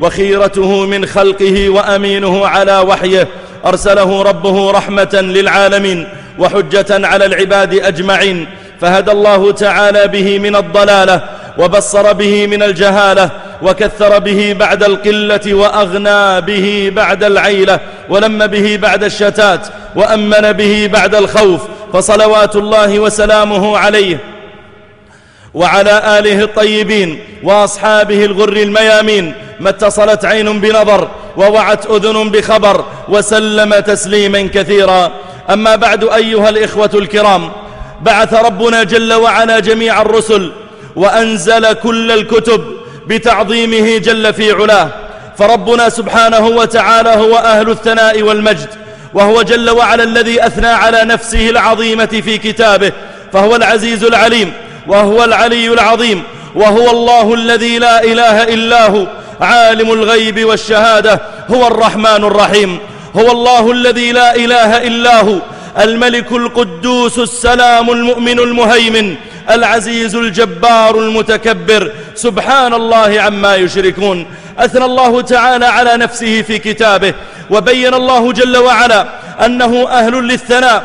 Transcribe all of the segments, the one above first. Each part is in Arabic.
وخيرته من خلقه وأمينه على وحيه. أرسله ربه رحمة للعالمين وحجة على العباد أجمعين. فهدى الله تعالى به من الضلالة وبصر به من الجهالة وكثر به بعد القلة وأغنى به بعد العيلة ولم به بعد الشتات وأمن به بعد الخوف. فصلوات الله وسلامه عليه. وعلى آله الطيبين وأصحابه الغر الميامين ما اتصلت عين بنظر ووعت أذن بخبر وسلم تسليما كثيرا. أما بعد أيها الإخوة الكرام بعث ربنا جل وعلا جميع الرسل وأنزل كل الكتب بتعظيمه جل في علاه. فربنا سبحانه وتعالى هو أهل الثناء والمجد وهو جل وعلا الذي أثنى على نفسه العظيمة في كتابه فهو العزيز العليم. وهو العلي العظيم وهو الله الذي لا إله إلا هو عالم الغيب والشهادة هو الرحمن الرحيم هو الله الذي لا إله إلا هو الملك القدوس السلام المؤمن المهيمن العزيز الجبار المتكبر سبحان الله عما يشركون. أثنى الله تعالى على نفسه في كتابه وبين الله جل وعلا أنه أهل للثناء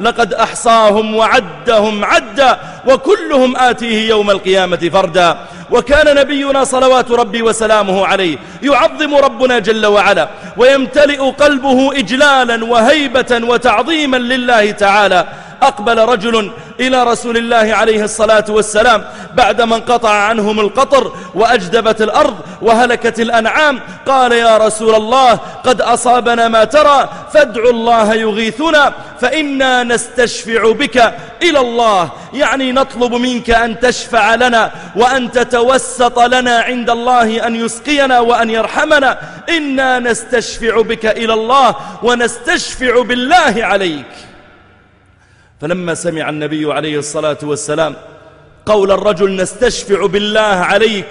لقد أحصاهم وعدهم عدا وكلهم آتيه يوم القيامة فردا. وكان نبينا صلوات ربي وسلامه عليه يعظم ربنا جل وعلا ويمتلئ قلبه إجلالا وهيبة وتعظيما لله تعالى. أقبل رجل إلى رسول الله عليه الصلاة والسلام بعدما انقطع عنهم القطر وأجدبت الأرض وهلكت الأنعام. قال يا رسول الله قد أصابنا ما ترى فادعوا الله يغيثنا فإنا نستشفع بك إلى الله. يعني نطلب منك أن تشفع لنا وأن تتوسط لنا عند الله أن يسقينا وأن يرحمنا. إنا نستشفع بك إلى الله ونستشفع بالله عليك. فلما سمع النبي عليه الصلاة والسلام قول الرجل نستشفع بالله عليك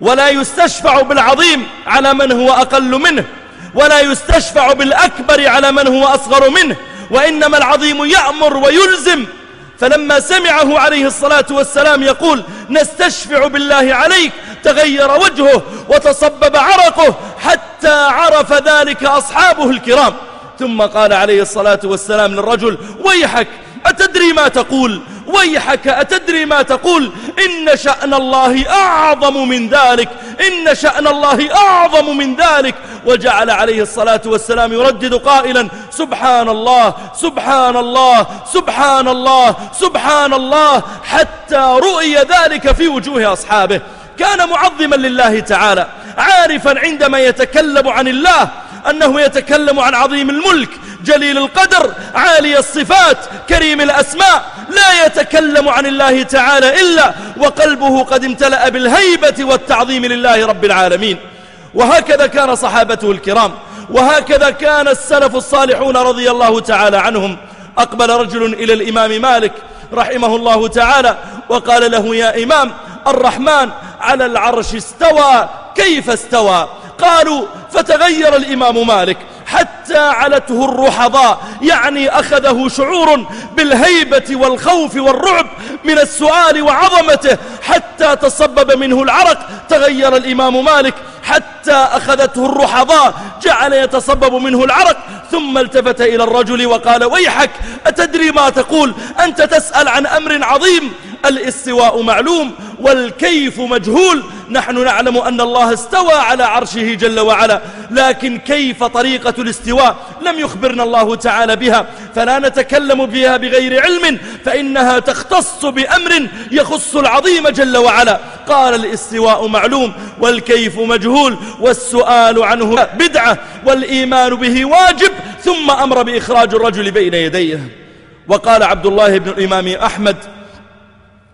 ولا يستشفع بالعظيم على من هو أقل منه ولا يستشفع بالأكبر على من هو أصغر منه وإنما العظيم يأمر ويلزم فلما سمعه عليه الصلاة والسلام يقول نستشفع بالله عليك تغير وجهه وتصبب عرقه حتى عرف ذلك أصحابه الكرام ثم قال عليه الصلاة والسلام للرجل ويحك أتدري ما تقول؟ ويحك أتدري ما تقول؟ إن شأن الله أعظم من ذلك إن شأن الله أعظم من ذلك. وجعل عليه الصلاة والسلام يردد قائلا سبحان الله سبحان الله سبحان الله سبحان الله حتى رؤي ذلك في وجوه أصحابه. كان معظما لله تعالى عارفا عندما يتكلم عن الله أنه يتكلم عن عظيم الملك جليل القدر عالي الصفات كريم الأسماء لا يتكلم عن الله تعالى إلا وقلبه قد امتلأ بالهيبة والتعظيم لله رب العالمين. وهكذا كان صحابته الكرام وهكذا كان السلف الصالحون رضي الله تعالى عنهم. أقبل رجل إلى الإمام مالك رحمه الله تعالى وقال له يا إمام الرحمن على العرش استوى كيف استوى؟ قالوا فتغير الإمام مالك حتى علته الرحضاء يعني أخذه شعور بالهيبة والخوف والرعب من السؤال وعظمته حتى تصبب منه العرق. تغير الإمام مالك حتى أخذته الرحضاء جعل يتصبب منه العرق. ثم التفت إلى الرجل وقال ويحك أتدري ما تقول؟ أنت تسأل عن أمر عظيم. الإستواء معلوم والكيف مجهول. نحن نعلم أن الله استوى على عرشه جل وعلا لكن كيف طريقة الاستواء لم يخبرنا الله تعالى بها فلا نتكلم بها بغير علم فإنها تختص بأمر يخص العظيم جل وعلا. قال الاستواء معلوم والكيف مجهول والسؤال عنه بدعة والإيمان به واجب ثم أمر بإخراج الرجل بين يديه. وقال عبد الله بن الإمام أحمد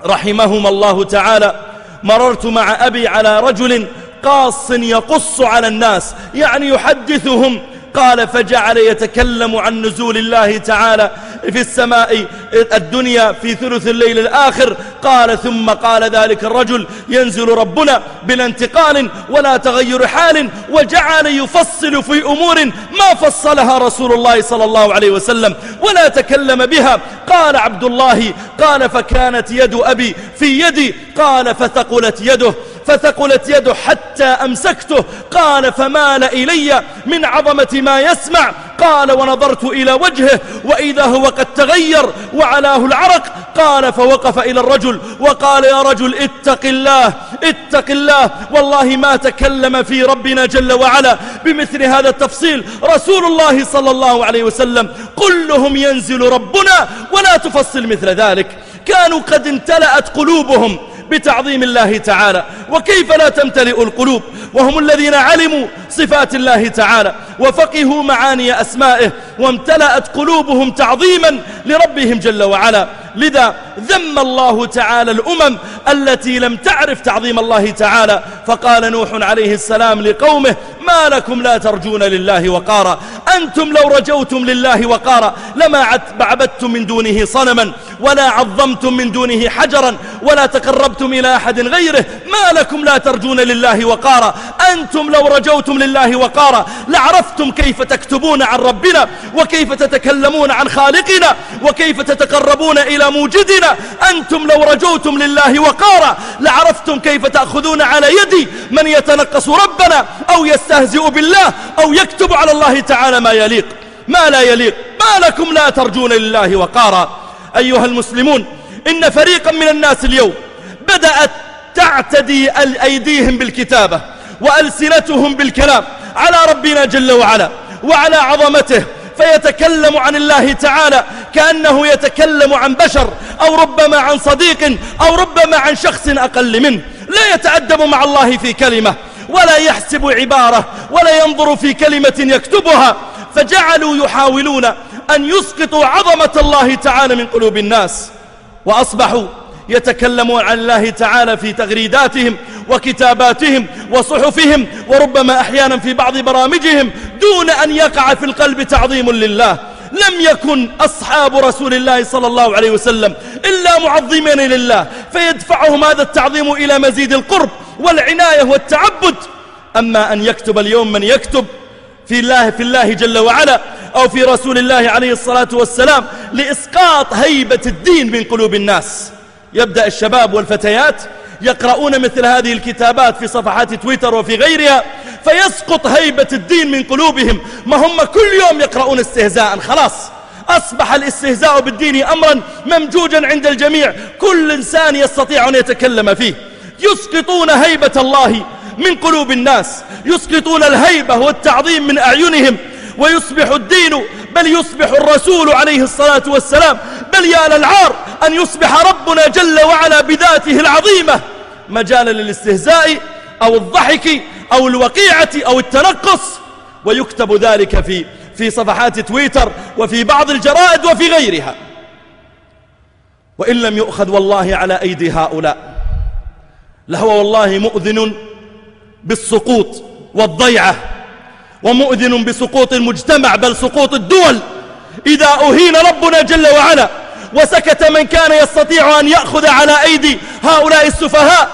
رحمهما الله تعالى مررت مع أبي على رجل قاص يقص على الناس يعني يحدثهم قال فجعل يتكلم عن نزول الله تعالى في السماء الدنيا في ثلث الليل الآخر. قال ثم قال ذلك الرجل ينزل ربنا بلا انتقال ولا تغير حال وجعل يفصل في أمور ما فصلها رسول الله صلى الله عليه وسلم ولا تكلم بها. قال عبد الله قال فكانت يد أبي في يدي. قال فثقلت يده. فثقلت يده حتى أمسكته. قال فمال إلي من عظمة ما يسمع. قال ونظرت إلى وجهه وإذا هو قد تغير وعلاه العرق. قال فوقف إلى الرجل وقال يا رجل اتق الله اتق الله. والله ما تكلم في ربنا جل وعلا. بمثل هذا التفصيل رسول الله صلى الله عليه وسلم قل لهم ينزل ربنا ولا تفصل مثل ذلك. كانوا قد امتلأت قلوبهم. بتعظيم الله تعالى. وكيف لا تمتلئ القلوب؟ وهم الذين علموا صفات الله تعالى وفقهوا معاني أسمائه وامتلأت قلوبهم تعظيما لربهم جل وعلا. لذا ذم الله تعالى الأمم التي لم تعرف تعظيم الله تعالى. فقال نوح عليه السلام لقومه ما لكم لا ترجون لله وقارا؟ أنتم لو رجوتم لله وقارا لما عبدتم من دونه صنما ولا عظمتم من دونه حجرا ولا تقربتم إلى أحد غيره ما لكم لا ترجون لله وقارا. أنتم لو رجوتم لله وقارا لعرفتم كيف تكتبون عن ربنا وكيف تتكلمون عن خالقنا وكيف تتقربون إلى موجدنا. أنتم لو رجوتم لله وقارا لعرفتم كيف تأخذون على يدي من يتنقص ربنا أو يستهزئ بالله أو يكتب على الله تعالى ما يليق. ما لا يليق. ما لكم لا ترجون لله وقارا. أيها المسلمون إن فريقا من الناس اليوم بدأت تعتدي أيديهم بالكتابة وألسنتهم بالكلام على ربنا جل وعلا وعلى عظمته. فيتكلم عن الله تعالى كأنه يتكلم عن بشر أو ربما عن صديق أو ربما عن شخص أقل منه. لا يتأدب مع الله في كلمة ولا يحسب عبارة ولا ينظر في كلمة يكتبها. فجعلوا يحاولون أن يسقطوا عظمة الله تعالى من قلوب الناس. وأصبحوا يتكلمون عن الله تعالى في تغريداتهم وكتاباتهم وصحفهم وربما أحيانا في بعض برامجهم دون أن يقع في القلب تعظيم لله. لم يكن أصحاب رسول الله صلى الله عليه وسلم إلا معظمين لله. فيدفعهم هذا التعظيم إلى مزيد القرب والعناية والتعبد. أما أن يكتب اليوم من يكتب في الله في الله جل وعلا أو في رسول الله عليه الصلاة والسلام لإسقاط هيبة الدين من قلوب الناس. يبدأ الشباب والفتيات يقرؤون مثل هذه الكتابات في صفحات تويتر وفي غيرها فيسقط هيبة الدين من قلوبهم. ما هم كل يوم يقرؤون استهزاء خلاص. أصبح الاستهزاء بالدين أمرا ممجوجا عند الجميع. كل إنسان يستطيع أن يتكلم فيه. يسقطون هيبة الله من قلوب الناس. يسقطون الهيبة والتعظيم من أعينهم. ويصبح الدين بل يصبح الرسول عليه الصلاة والسلام بل يا للعار أن يصبح ربنا جل وعلا بذاته العظيمة مجالا للاستهزاء أو الضحك أو الوقيعة أو التنقص. ويكتب ذلك في في صفحات تويتر وفي بعض الجرائد وفي غيرها. وإن لم يؤخذ والله على أيدي هؤلاء لهو والله مؤذن بالسقوط والضيعة ومؤذن بسقوط المجتمع بل سقوط الدول. إذا أهين ربنا جل وعلا وسكت من كان يستطيع أن يأخذ على أيدي هؤلاء السفهاء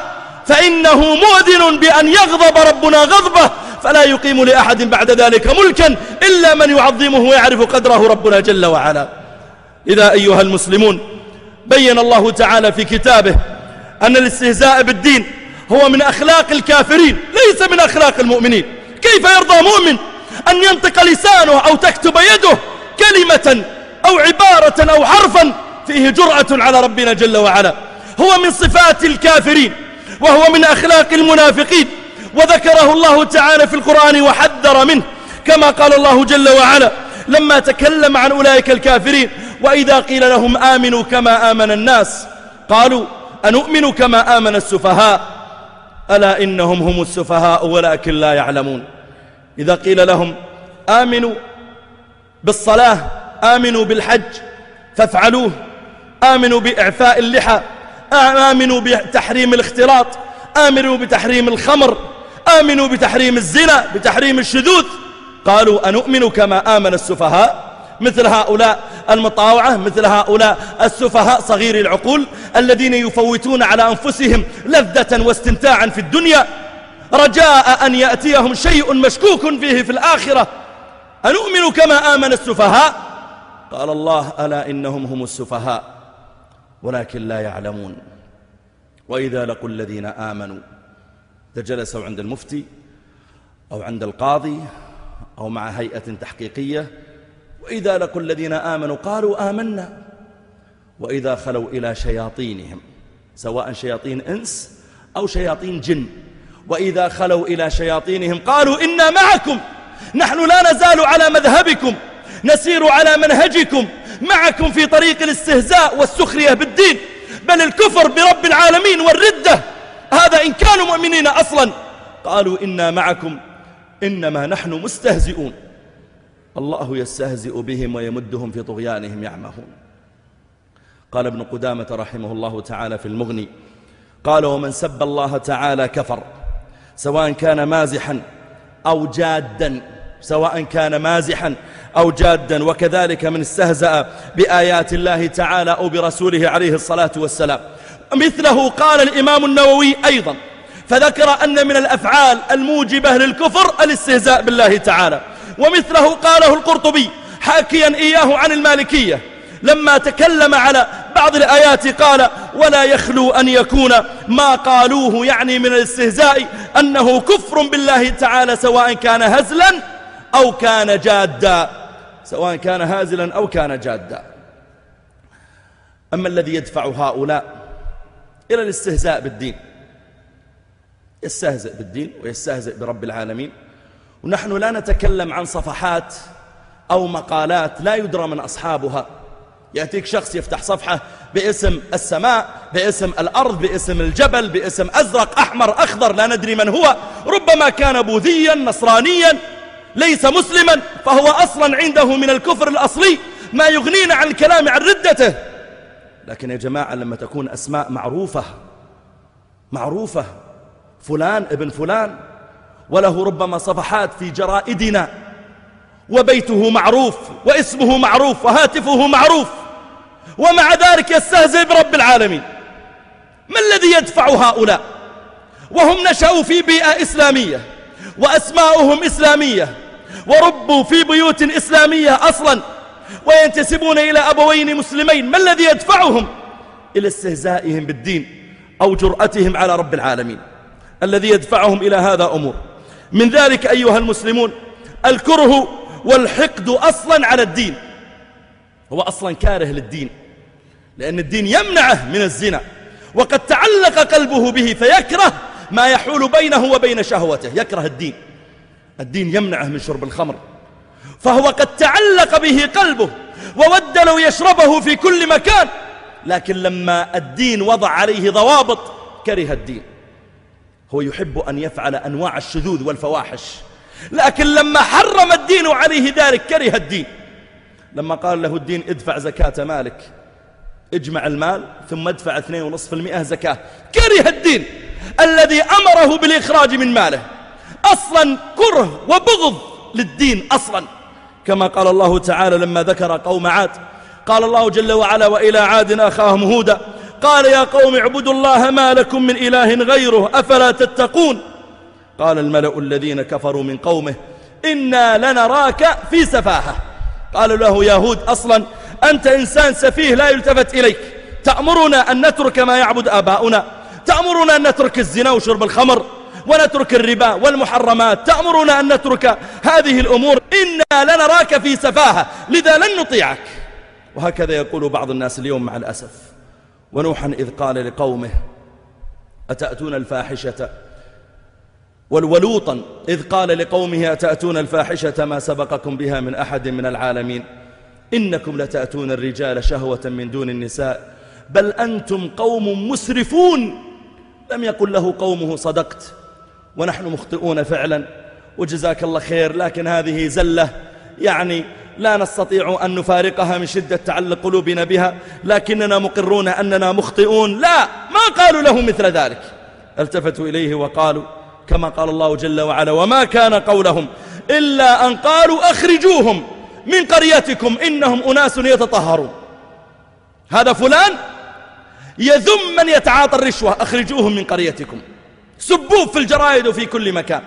فإنه مؤذن بأن يغضب ربنا غضبه فلا يقيم لأحد بعد ذلك ملكا إلا من يعظمه ويعرف قدره ربنا جل وعلا. إذا أيها المسلمون بين الله تعالى في كتابه أن الاستهزاء بالدين هو من أخلاق الكافرين ليس من أخلاق المؤمنين. كيف يرضى مؤمن أن ينطق لسانه أو تكتب يده كلمة أو عبارة أو حرفا فيه جرأة على ربنا جل وعلا. هو من صفات الكافرين وهو من أخلاق المنافقين. وذكره الله تعالى في القرآن وحذر منه كما قال الله جل وعلا لما تكلم عن أولئك الكافرين وإذا قيل لهم آمنوا كما آمن الناس قالوا أنؤمن كما آمن السفهاء؟ ألا إنهم هم السفهاء ولكن لا يعلمون. إذا قيل لهم آمنوا بالصلاة آمنوا بالحج فافعلوه. آمنوا بإعفاء اللحى آمنوا بتحريم الاختلاط آمنوا بتحريم الخمر آمنوا بتحريم الزنا بتحريم الشذوذ. قالوا أنؤمن كما آمن السفهاء؟ مثل هؤلاء المطاوعة مثل هؤلاء السفهاء صغير العقول الذين يفوتون على أنفسهم لذة واستمتاعا في الدنيا. رجاء أن يأتيهم شيء مشكوك فيه في الآخرة. أنؤمن كما آمن السفهاء؟ قال الله ألا إنهم هم السفهاء ولكن لا يعلمون وإذا لقوا الذين آمنوا إذا جلسوا عند المفتي أو عند القاضي أو مع هيئة تحقيقية وإذا لقوا الذين آمنوا قالوا آمنا وإذا خلوا إلى شياطينهم سواء شياطين إنس أو شياطين جن وإذا خلوا إلى شياطينهم قالوا إنا معكم نحن لا نزال على مذهبكم نسير على منهجكم معكم في طريق الاستهزاء والسخرية بالدين. بل الكفر برب العالمين والردة هذا إن كانوا مؤمنين أصلا. قالوا إنا معكم إنما نحن مستهزئون. الله يستهزئ بهم ويمدهم في طغيانهم يعمهون. قال ابن قدامة رحمه الله تعالى في المغني قال ومن سب الله تعالى كفر سواء كان مازحا أو جادا سواء كان مازحا أو جادا وكذلك من استهزأ بآيات الله تعالى أو برسوله عليه الصلاة والسلام. مثله قال الإمام النووي أيضا فذكر أن من الأفعال الموجبة للكفر الاستهزاء بالله تعالى. ومثله قاله القرطبي حاكيا إياه عن المالكية لما تكلم على بعض الآيات قال ولا يخلو أن يكون ما قالوه يعني من الاستهزاء أنه كفر بالله تعالى سواء كان هزلا أو كان جادا. سواء كان هازلا أو كان جادا. أما الذي يدفع هؤلاء إلى الاستهزاء بالدين يستهزئ بالدين ويستهزئ برب العالمين. ونحن لا نتكلم عن صفحات أو مقالات لا يدرى من أصحابها. يأتيك شخص يفتح صفحة باسم السماء باسم الأرض باسم الجبل باسم أزرق أحمر أخضر لا ندري من هو ربما كان بوذيا نصرانيا ليس مسلما فهو أصلا عنده من الكفر الأصلي ما يغنينا عن الكلام عن ردته. لكن يا جماعة لما تكون أسماء معروفة معروفة فلان ابن فلان وله ربما صفحات في جرائدنا وبيته معروف واسمه معروف وهاتفه معروف ومع ذلك يستهزئ برب العالمين. ما الذي يدفع هؤلاء؟ وهم نشأوا في بيئة إسلامية وأسماؤهم إسلامية وربوا في بيوت إسلامية أصلا وينتسبون إلى أبوين مسلمين. ما الذي يدفعهم؟ إلى استهزائهم بالدين أو جرأتهم على رب العالمين. الذي يدفعهم إلى هذا أمور. من ذلك أيها المسلمون الكره والحقد أصلا على الدين. هو أصلا كاره للدين لأن الدين يمنعه من الزنا. وقد تعلق قلبه به فيكره ما يحول بينه وبين شهوته يكره الدين. الدين يمنعه من شرب الخمر. فهو قد تعلق به قلبه وود لو يشربه في كل مكان لكن لما الدين وضع عليه ضوابط كره الدين. هو يحب أن يفعل أنواع الشذوذ والفواحش لكن لما حرم الدين عليه ذلك كره الدين. لما قال له الدين ادفع زكاة مالك اجمع المال ثم ادفع 2.5% زكاة كره الدين الذي أمره بالإخراج من ماله. أصلا كره وبغض للدين أصلا. كما قال الله تعالى لما ذكر قوم عاد قال الله جل وعلا وإلى عاد أخاهم هودا. قال يا قوم اعبدوا الله ما لكم من إله غيره أفلا تتقون؟ قال الملأ الذين كفروا من قومه إنا لنراك في سفاهة. قالوا له يا هود أصلا أنت إنسان سفيه لا يلتفت إليك. تأمرنا أن نترك ما يعبد آباؤنا تأمرنا أن نترك الزنا وشرب الخمر ونترك الربا والمحرمات. تأمرنا أن نترك هذه الأمور. إنا لنراك في سفاهة. لذا لن نطيعك. وهكذا يقول بعض الناس اليوم مع الأسف. ونوحا إذ قال لقومه أتأتون الفاحشة؟ والولوطا إذ قال لقومه أتأتون الفاحشة ما سبقكم بها من أحد من العالمين؟ إنكم لتأتون الرجال شهوة من دون النساء. بل أنتم قوم مسرفون. لم يقل له قومه صدقت. ونحن مخطئون فعلا وجزاك الله خير لكن هذه زلة. يعني لا نستطيع أن نفارقها من شدة تعلق قلوبنا بها لكننا مقرون أننا مخطئون. لا ما قالوا له مثل ذلك. التفتوا إليه وقالوا كما قال الله جل وعلا وما كان قولهم إلا أن قالوا أخرجوهم من قريتكم إنهم أناس يتطهرون. هذا فلان؟ يذم من يتعاطى الرشوة أخرجوهم من قريتكم. سبوه في الجرائد وفي كل مكان.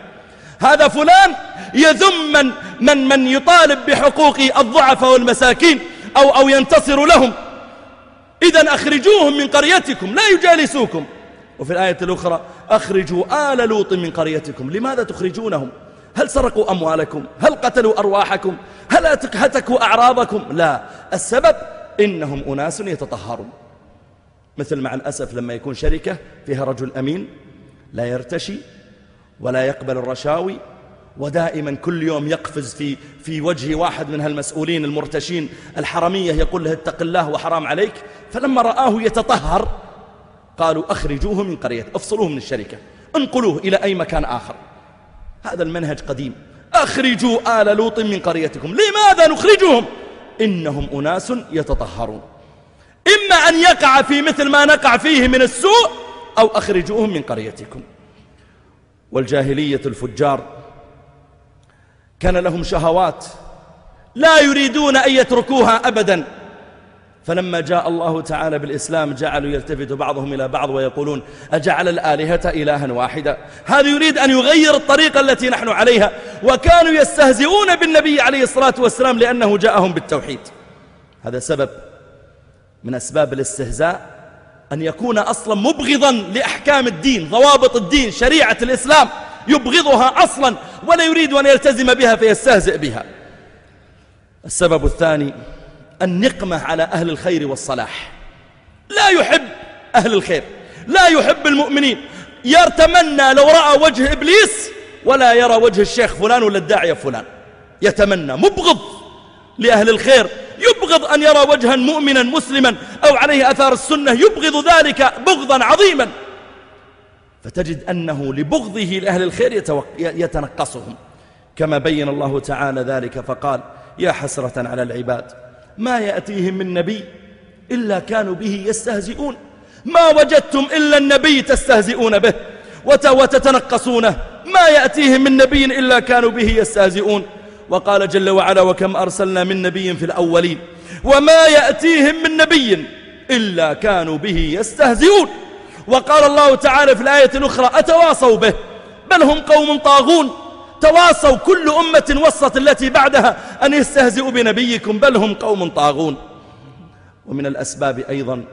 هذا فلان يذم من, من, من يطالب بحقوق الضعفاء والمساكين أو, أو ينتصر لهم. إذا أخرجوهم من قريتكم لا يجالسوكم. وفي الآية الأخرى أخرجوا آل لوط من قريتكم. لماذا تخرجونهم؟ هل سرقوا أموالكم؟ هل قتلوا أرواحكم؟ هل هتكوا أعراضكم؟ لا. السبب إنهم أناس يتطهرون. مثل مع الأسف لما يكون شركة فيها رجل أمين لا يرتشي ولا يقبل الرشاوي ودائما كل يوم يقفز في, في وجه واحد من هالمسؤولين المرتشين. الحرمية يقول له اتق الله وحرام عليك. فلما رآه يتطهر قالوا أخرجوه من قرية أفصلوه من الشركة انقلوه إلى أي مكان آخر. هذا المنهج قديم. أخرجوا آل لوط من قريتكم. لماذا نخرجهم؟ إنهم أناس يتطهرون. إما أن يقع في مثل ما نقع فيه من السوء أو أخرجوهم من قريتكم. والجاهلية الفجار كان لهم شهوات لا يريدون أن يتركوها أبدا. فلما جاء الله تعالى بالإسلام جعلوا يلتفت بعضهم إلى بعض ويقولون أجعل الآلهة إلها واحدا؟ هذا يريد أن يغير الطريقة التي نحن عليها. وكانوا يستهزئون بالنبي عليه الصلاة والسلام لأنه جاءهم بالتوحيد. هذا سبب من أسباب الاستهزاء أن يكون أصلا مبغضا لأحكام الدين ضوابط الدين شريعة الإسلام يبغضها أصلا ولا يريد أن يلتزم بها فيستهزئ بها. السبب الثاني النقمة على أهل الخير والصلاح. لا يحب أهل الخير لا يحب المؤمنين. يتمنى لو رأى وجه إبليس ولا يرى وجه الشيخ فلان ولا الداعية فلان. يتمنى مبغض لأهل الخير. يبغض أن يرى وجها مؤمنا مسلما أو عليه أثار السنة يبغض ذلك بغضا عظيما. فتجد أنه لبغضه لأهل الخير يتنقصهم. كما بين الله تعالى ذلك فقال يا حسرة على العباد ما يأتيهم من نبي إلا كانوا به يستهزئون. ما وجدتم إلا النبي تستهزئون به وتتنقصونه. ما يأتيهم من نبي إلا كانوا به يستهزئون. وقال جل وعلا وكم أرسلنا من نبي في الأولين وما يأتيهم من نبي إلا كانوا به يستهزئون. وقال الله تعالى في الآية الأخرى أتواصوا به؟ بل هم قوم طاغون. تواصوا كل أمة وسط التي بعدها أن يستهزئوا بنبيكم بل هم قوم طاغون. ومن الأسباب أيضا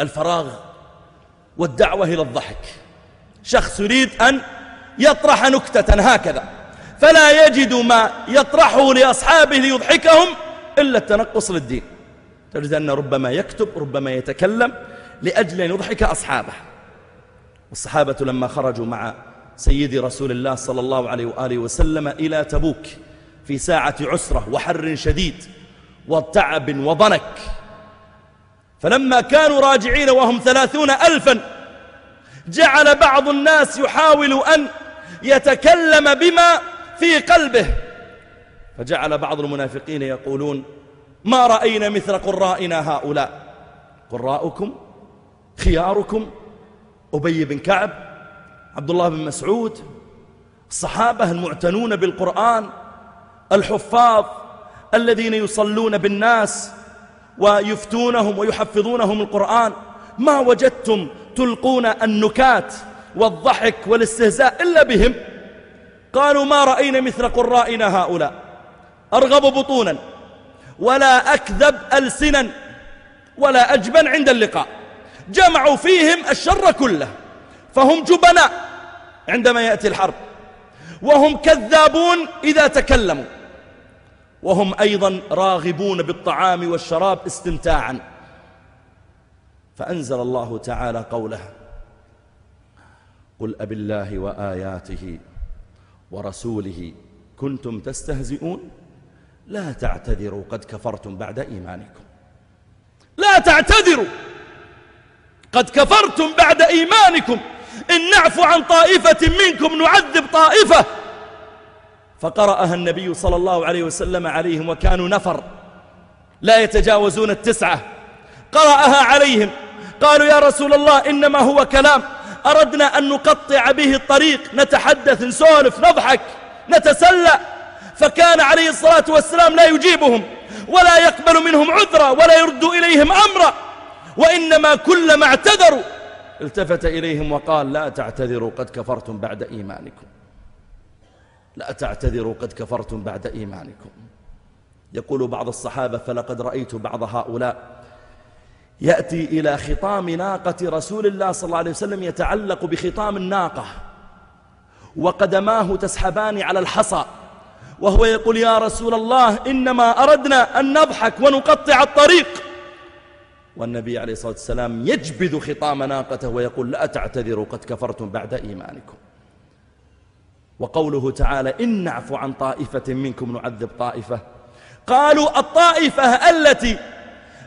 الفراغ والدعوة إلى الضحك. شخص يريد أن يطرح نكتة هكذا. فلا يجد ما يطرحه لأصحابه ليضحكهم إلا التنقص للدين تجد أن ربما يكتب ربما يتكلم لأجل أن يضحك أصحابه. والصحابة لما خرجوا مع سيدي رسول الله صلى الله عليه وآله وسلم إلى تبوك في ساعة عسرة وحر شديد وتعب وضنك فلما كانوا راجعين وهم ثلاثون ألفا جعل بعض الناس يحاول أن يتكلم بما في قلبه. فجعل بعض المنافقين يقولون ما رأينا مثل قرائنا هؤلاء؟ قراؤكم؟ خياركم أبي بن كعب؟ عبد الله بن مسعود؟ الصحابة المعتنون بالقرآن؟ الحفاظ الذين يصلون بالناس ويفتونهم ويحفظونهم القرآن؟ ما وجدتم تلقون النكات والضحك والاستهزاء إلا بهم؟ قالوا ما رأينا مثل قرائنا هؤلاء. أرغب بطونا. ولا أكذب ألسنا. ولا أجبن عند اللقاء. جمعوا فيهم الشر كله. فهم جبناء عندما يأتي الحرب. وهم كذابون إذا تكلموا. وهم أيضا راغبون بالطعام والشراب استمتاعا. فأنزل الله تعالى قوله قل أب الله وآياته ورسوله كنتم تستهزئون؟ لا تعتذروا قد كفرتم بعد إيمانكم. لا تعتذروا قد كفرتم بعد إيمانكم. إن نعفو عن طائفة منكم نعذب طائفة. فقرأها النبي صلى الله عليه وسلم عليهم وكانوا نفر. لا يتجاوزون التسعة. قرأها عليهم. قالوا يا رسول الله إنما هو كلام. أردنا أن نقطع به الطريق نتحدث نسولف نضحك نتسلى. فكان عليه الصلاة والسلام لا يجيبهم ولا يقبل منهم عذرا ولا يرد إليهم أمرا. وإنما كلما اعتذروا التفت إليهم وقال لا تعتذروا قد كفرتم بعد إيمانكم. لا تعتذروا قد كفرتم بعد إيمانكم. يقول بعض الصحابة فلقد رأيت بعض هؤلاء يأتي إلى خطام ناقة رسول الله صلى الله عليه وسلم يتعلق بخطام الناقة. وقدماه تسحبان على الحصى. وهو يقول يا رسول الله إنما أردنا أن نضحك ونقطع الطريق. والنبي عليه الصلاة والسلام يجبذ خطام ناقته ويقول لا تعتذروا قد كفرتم بعد إيمانكم. وقوله تعالى إن نعفو عن طائفة منكم نعذب طائفة. قالوا الطائفة التي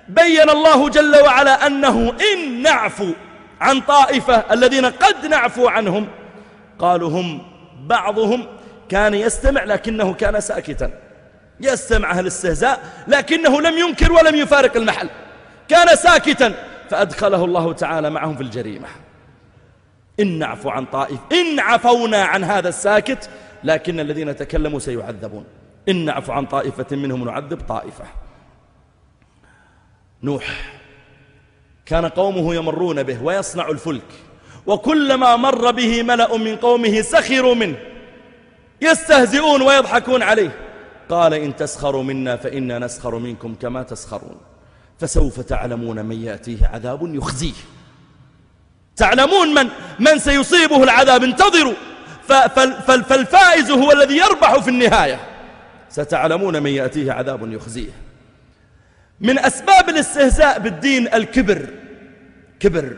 بين الله جل وعلا أنه إن نعفو عن طائفة الذين قد نعفو عنهم قالوا هم بعضهم كان يستمع لكنه كان ساكتا. يستمع أهل الاستهزاء لكنه لم ينكر ولم يفارق المحل. كان ساكتا فأدخله الله تعالى معهم في الجريمة. إن نعفو عن طائف إن عفونا عن هذا الساكت لكن الذين تكلموا سيعذبون. إن نعفو عن طائفة منهم نعذب طائفة. نوح. كان قومه يمرون به ويصنع الفلك وكلما مر به ملأ من قومه سخروا منه يستهزئون ويضحكون عليه. قال إن تسخروا منا فإنا نسخر منكم كما تسخرون. فسوف تعلمون من يأتيه عذاب يخزيه. تعلمون من, من سيصيبه العذاب؟ انتظروا. فالفائز هو الذي يربح في النهاية. ستعلمون من يأتيه عذاب يخزيه. من أسباب الاستهزاء بالدين الكبر. كبر.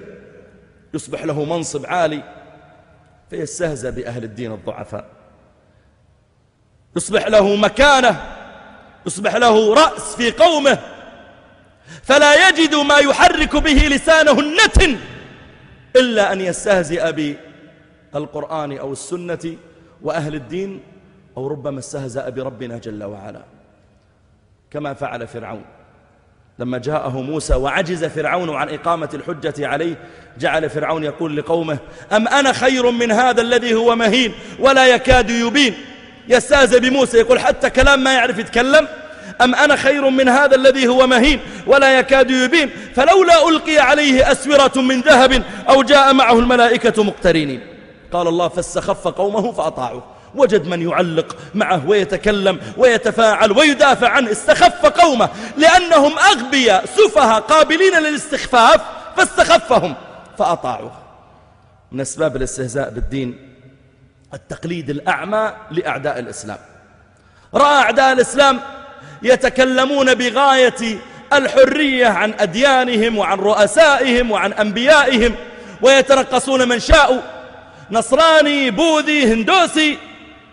يصبح له منصب عالي فيستهزأ بأهل الدين الضعفاء. يصبح له مكانة. يصبح له رأس في قومه. فلا يجد ما يحرك به لسانه النتن إلا أن يستهزئ بالقرآن أو السنة وأهل الدين أو ربما استهزأ بربنا جل وعلا. كما فعل فرعون. لما جاءه موسى وعجز فرعون عن إقامة الحجة عليه جعل فرعون يقول لقومه أم أنا خير من هذا الذي هو مهين ولا يكاد يبين؟ يستهزئ بموسى يقول حتى كلام ما يعرف يتكلم. أم أنا خير من هذا الذي هو مهين ولا يكاد يبين؟ فلولا ألقي عليه أسورة من ذهب أو جاء معه الملائكة مقترنين. قال الله فاستخف قومه فأطاعوه. وجد من يعلق معه ويتكلم ويتفاعل ويدافع عنه استخف قومه لأنهم أغبياء سفها قابلين للاستخفاف فاستخفهم فأطاعوه. من أسباب الاستهزاء بالدين التقليد الأعمى لأعداء الإسلام. رأى أعداء الإسلام يتكلمون بغاية الحرية عن أديانهم وعن رؤسائهم وعن أنبيائهم ويترقصون من شاءوا. نصراني بوذي هندوسي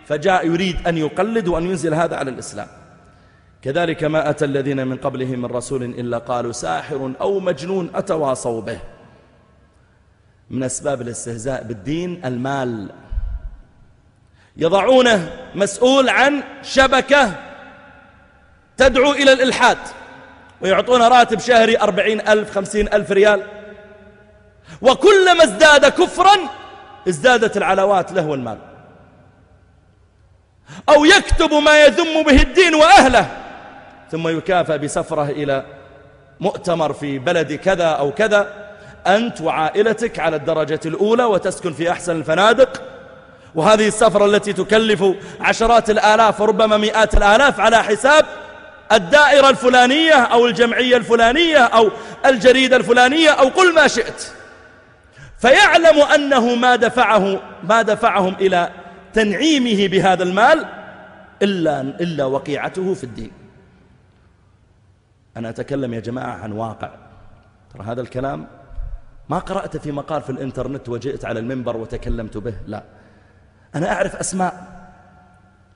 فجاء يريد أن يقلد وأن ينزل هذا على الإسلام. كذلك ما أتى الذين من قبلهم من رسول إلا قالوا ساحر أو مجنون أتواصوا به. من أسباب الاستهزاء بالدين المال. يضعونه مسؤول عن شبكة تدعو إلى الإلحاد. ويعطون راتب شهري أربعين ألف خمسين ألف ريال. وكلما ازداد كفرا ازدادت العلوات له والمال. أو يكتب ما يذم به الدين وأهله ثم يكافأ بسفره إلى مؤتمر في بلد كذا أو كذا أنت وعائلتك على الدرجة الأولى وتسكن في أحسن الفنادق. وهذه السفرة التي تكلف عشرات الآلاف وربما مئات الآلاف على حساب الدائرة الفلانية أو الجمعية الفلانية أو الجريدة الفلانية أو قل ما شئت. فيعلم أنه ما دفعه ما دفعهم إلى تنعيمه بهذا المال إلا, إلا وقيعته في الدين. أنا أتكلم يا جماعة عن واقع. ترى هذا الكلام ما قرأت في مقال في الإنترنت وجئت على المنبر وتكلمت به لا. أنا أعرف أسماء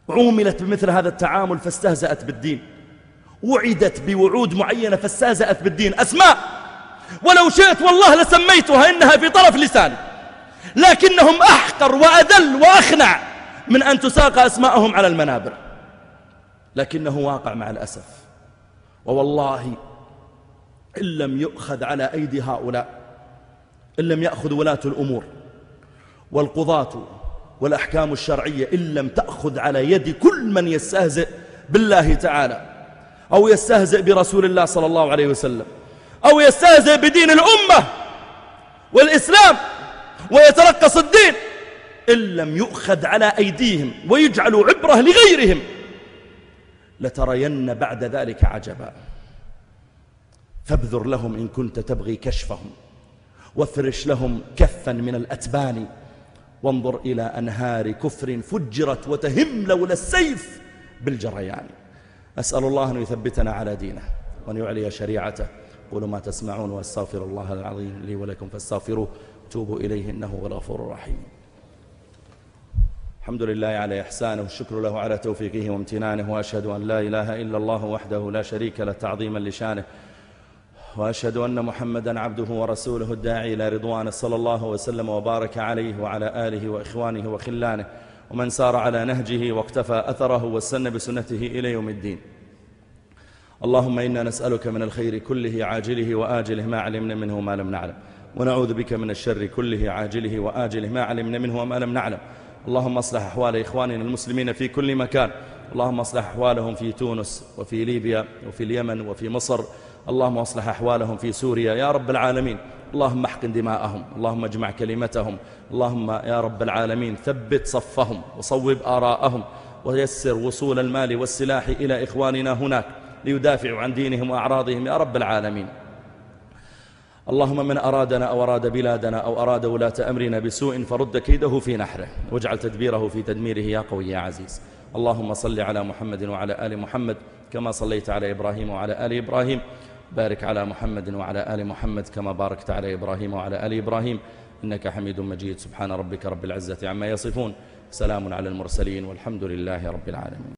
عوملت بمثل هذا التعامل فاستهزأت بالدين. وعدت بوعود معينة فاستهزأت بالدين. أسماء! ولو شئت والله لسميتها إنها في طرف لساني. لكنهم أحقر وأذل وأخنع من أن تساق أسماءهم على المنابر. لكنه واقع مع الأسف. ووالله إن لم يؤخذ على أيدي هؤلاء إن لم يأخذ ولاة الأمور والقضاة والأحكام الشرعية إن لم تأخذ على يد كل من يستهزئ بالله تعالى أو يستهزئ برسول الله صلى الله عليه وسلم أو يستهزئ بدين الأمة والإسلام. ويترقص الدين إن لم يؤخذ على أيديهم ويجعلوا عبرة لغيرهم لترين بعد ذلك عجبا. فابذر لهم إن كنت تبغي كشفهم وافرش لهم كفا من الأتبان وانظر إلى أنهار كفر فجرت وتهم لولا السيف بالجريان. أسأل الله أن يثبتنا على دينه وأن يعلي شريعته. قولوا ما تسمعون وأستغفر الله العظيم لي ولكم فاستغفروه. توبوا إليه إنه هو الغفور الرحيم. الحمد لله على إحسانه والشكر له على توفيقه وامتنانه وأشهد أن لا إله إلا الله وحده لا شريك له تعظيما لشانه وأشهد أن محمدا عبده ورسوله الداعي إلى رضوانه صلى الله وسلم وبارك عليه وعلى آله وإخوانه وخلانه ومن سار على نهجه واقتفى أثره واستنى بسنته إلى يوم الدين. اللهم إنا نسألك من الخير كله عاجله وآجله ما علمنا منه وما لم نعلم. ونعوذ بك من الشر كله عاجله وآجله. ما علمنا منه وما لم نعلم. اللهم اصلح أحوال إخواننا المسلمين في كل مكان. اللهم اصلح أحوالهم في تونس وفي ليبيا وفي اليمن وفي مصر. اللهم اصلح أحوالهم في سوريا يا رب العالمين. اللهم احقن دماءهم. اللهم اجمع كلمتهم. اللهم يا رب العالمين ثبت صفهم وصوب آراءهم. ويسر وصول المال والسلاح إلى إخواننا هناك. ليدافعوا عن دينهم وأعراضهم يا رب العالمين. اللهم من أرادنا أو أراد بلادنا أو أراد ولاة أمرنا بسوء فرد كيده في نحره واجعل تدبيره في تدميره يا قوي يا عزيز. اللهم صل على محمد وعلى آل محمد كما صليت على إبراهيم وعلى آل إبراهيم. بارك على محمد وعلى آل محمد كما باركت على إبراهيم وعلى آل إبراهيم. إنك حميد مجيد. سبحان ربك رب العزة عما يصفون. سلام على المرسلين والحمد لله رب العالمين.